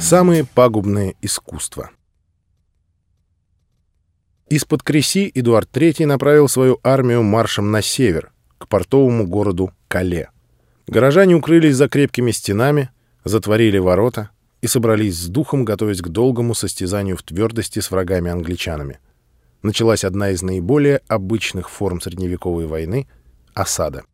Самые пагубные искусства. Из-под Креси Эдуард III направил свою армию маршем на север, к портовому городу Кале. Горожане укрылись за крепкими стенами, затворили ворота и собрались с духом, готовясь к долгому состязанию в твердости с врагами-англичанами. Началась одна из наиболее обычных форм средневековой войны — осада.